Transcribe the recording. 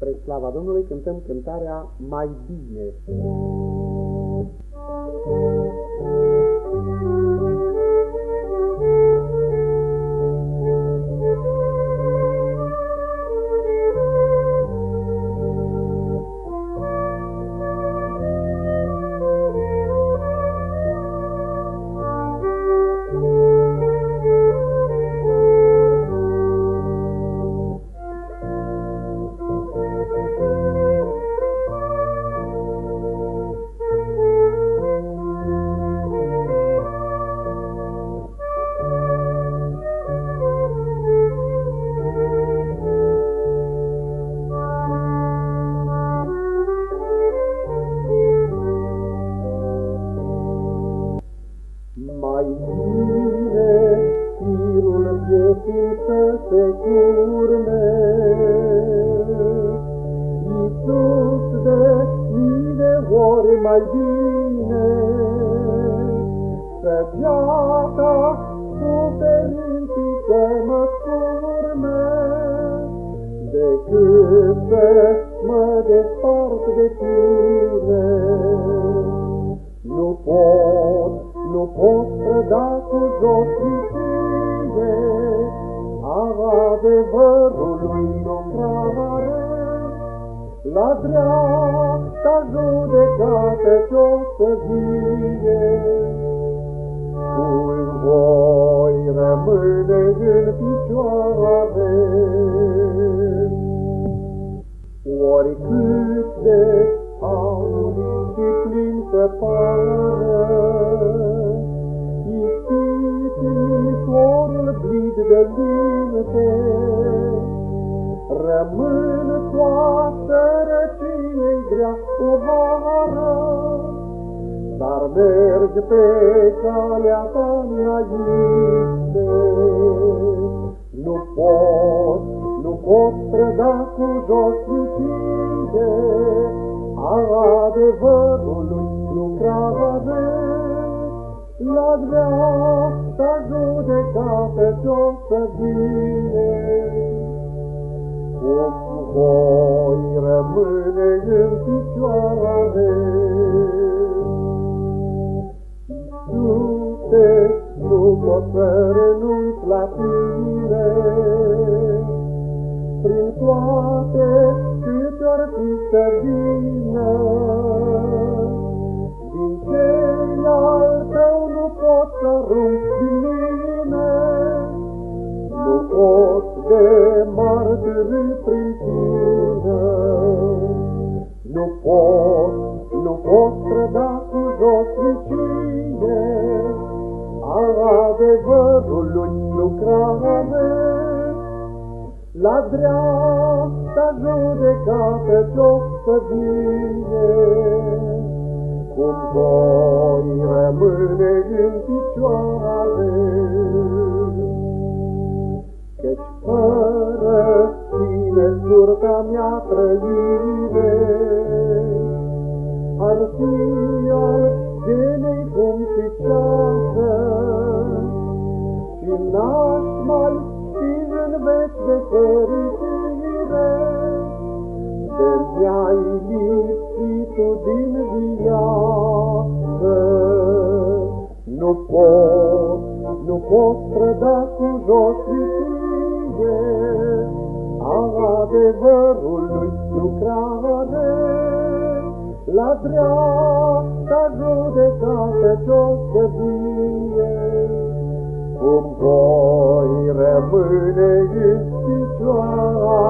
Spre slava Domnului cântăm cântarea Mai bine. Mai bine firul vieții să se curme. Iisus de mine ori mai bine, Să viața suferinții să mă curme, Decât să mă despart de tine. Nu pot nu pot trăda cu josnicie adevărului lucrare. La dreapta judecată ce-o să vie, Cui voi rămâne în picioare. Oricât de aurii și plin să pară, de linte, rămân toată răcinei grea povară, dar merg pe calea ta înainte. Nu pot, nu pot trăda cu josnicie adevărului lucrare la dreapta judecată ce-o să vine. Cum voi rămâne în picioare, Iisuse, nu pot să renunț la tine, prin toate câte ori fi să vină, adevărului lucrare. La dreapta judecată ce-o să vie, cum voi rămâne în picioare. Căci fără tine scurta mea trăire și n-aș mai ști în veci de fericire. De mi-ai lipsit tu din viață. Nu pot, nu pot trăda cu josnicie adevărului lucrare, la dreapta judecată ce-o să vie, cum voi rămâne în picioare.